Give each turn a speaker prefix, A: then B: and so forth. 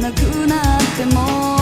A: なくなっても